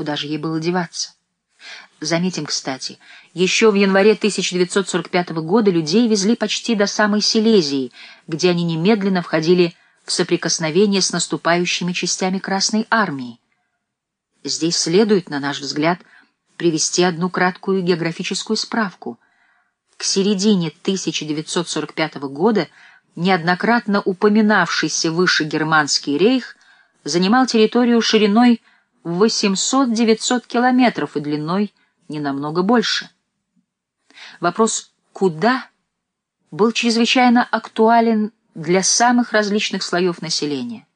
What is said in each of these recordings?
Куда же ей было деваться? Заметим, кстати, еще в январе 1945 года людей везли почти до самой Силезии, где они немедленно входили в соприкосновение с наступающими частями Красной Армии. Здесь следует, на наш взгляд, привести одну краткую географическую справку. К середине 1945 года неоднократно упоминавшийся выше германский рейх занимал территорию шириной 800-900 километров и длиной не намного больше. Вопрос «куда?» был чрезвычайно актуален для самых различных слоев населения.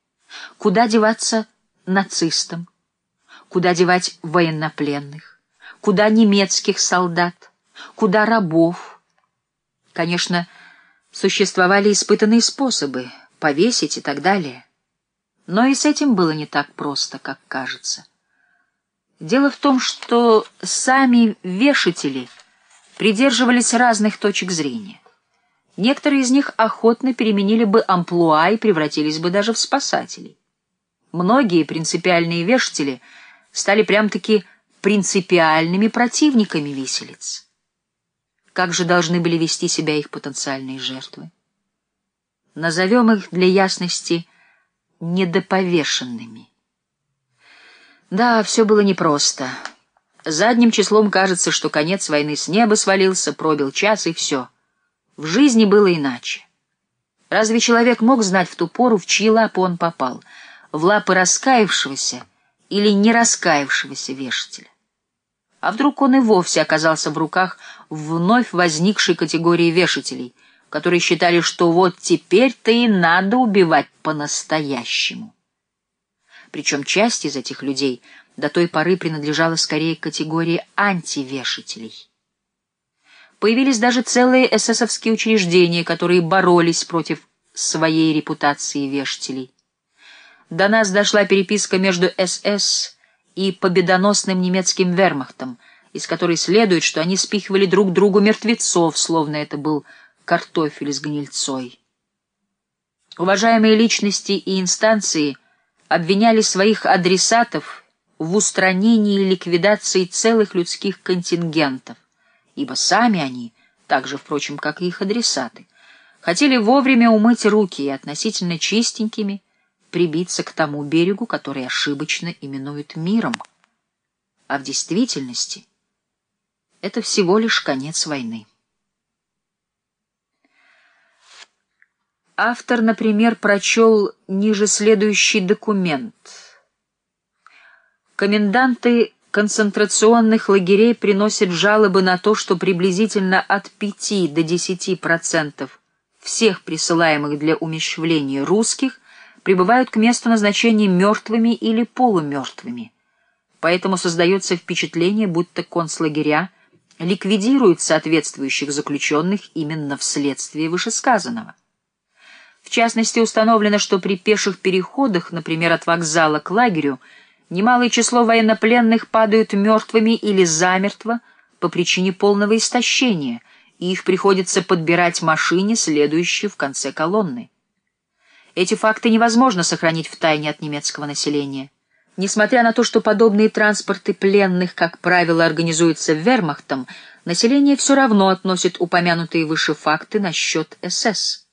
Куда деваться нацистам? Куда девать военнопленных? Куда немецких солдат? Куда рабов? Конечно, существовали испытанные способы — повесить и так далее. Но и с этим было не так просто, как кажется. Дело в том, что сами вешатели придерживались разных точек зрения. Некоторые из них охотно переменили бы амплуа и превратились бы даже в спасателей. Многие принципиальные вешатели стали прям-таки принципиальными противниками виселиц. Как же должны были вести себя их потенциальные жертвы? Назовем их для ясности недоповешенными. Да, все было непросто. Задним числом кажется, что конец войны с неба свалился, пробил час и все. В жизни было иначе. Разве человек мог знать в ту пору, в чьи лапы он попал? В лапы раскаявшегося или не раскаявшегося вешателя? А вдруг он и вовсе оказался в руках вновь возникшей категории вешателей — которые считали, что вот теперь-то и надо убивать по-настоящему. Причем часть из этих людей до той поры принадлежала скорее к категории антивешателей. Появились даже целые эсэсовские учреждения, которые боролись против своей репутации вешателей. До нас дошла переписка между СС и победоносным немецким вермахтом, из которой следует, что они спихивали друг другу мертвецов, словно это был картофель с гнильцой. Уважаемые личности и инстанции обвиняли своих адресатов в устранении и ликвидации целых людских контингентов, ибо сами они, так же, впрочем, как и их адресаты, хотели вовремя умыть руки и относительно чистенькими прибиться к тому берегу, который ошибочно именуют миром. А в действительности это всего лишь конец войны. Автор, например, прочел ниже следующий документ. Коменданты концентрационных лагерей приносят жалобы на то, что приблизительно от 5 до 10% всех присылаемых для умещвления русских прибывают к месту назначения мертвыми или полумертвыми. Поэтому создается впечатление, будто концлагеря ликвидируют соответствующих заключенных именно вследствие вышесказанного. В частности, установлено, что при пеших переходах, например, от вокзала к лагерю, немалое число военнопленных падают мертвыми или замертво по причине полного истощения, и их приходится подбирать машине, следующей в конце колонны. Эти факты невозможно сохранить в тайне от немецкого населения. Несмотря на то, что подобные транспорты пленных, как правило, организуются вермахтом, население все равно относит упомянутые выше факты насчет СС.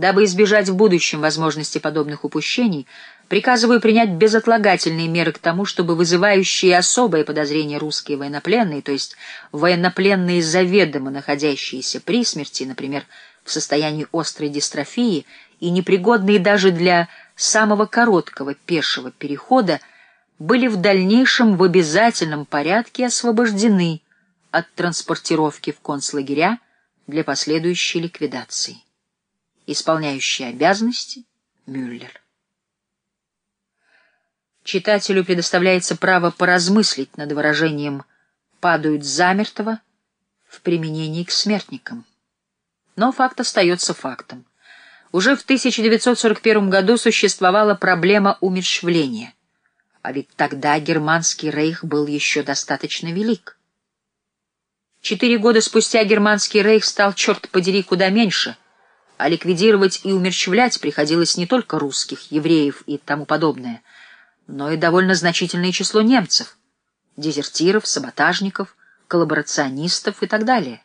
Дабы избежать в будущем возможности подобных упущений, приказываю принять безотлагательные меры к тому, чтобы вызывающие особое подозрение русские военнопленные, то есть военнопленные заведомо находящиеся при смерти, например, в состоянии острой дистрофии и непригодные даже для самого короткого пешего перехода, были в дальнейшем в обязательном порядке освобождены от транспортировки в концлагеря для последующей ликвидации исполняющий обязанности Мюллер. Читателю предоставляется право поразмыслить над выражением «падают замертво» в применении к смертникам. Но факт остается фактом. Уже в 1941 году существовала проблема умерщвления, а ведь тогда германский рейх был еще достаточно велик. Четыре года спустя германский рейх стал, черт подери, куда меньше — а ликвидировать и умерщвлять приходилось не только русских, евреев и тому подобное, но и довольно значительное число немцев — дезертиров, саботажников, коллаборационистов и так далее.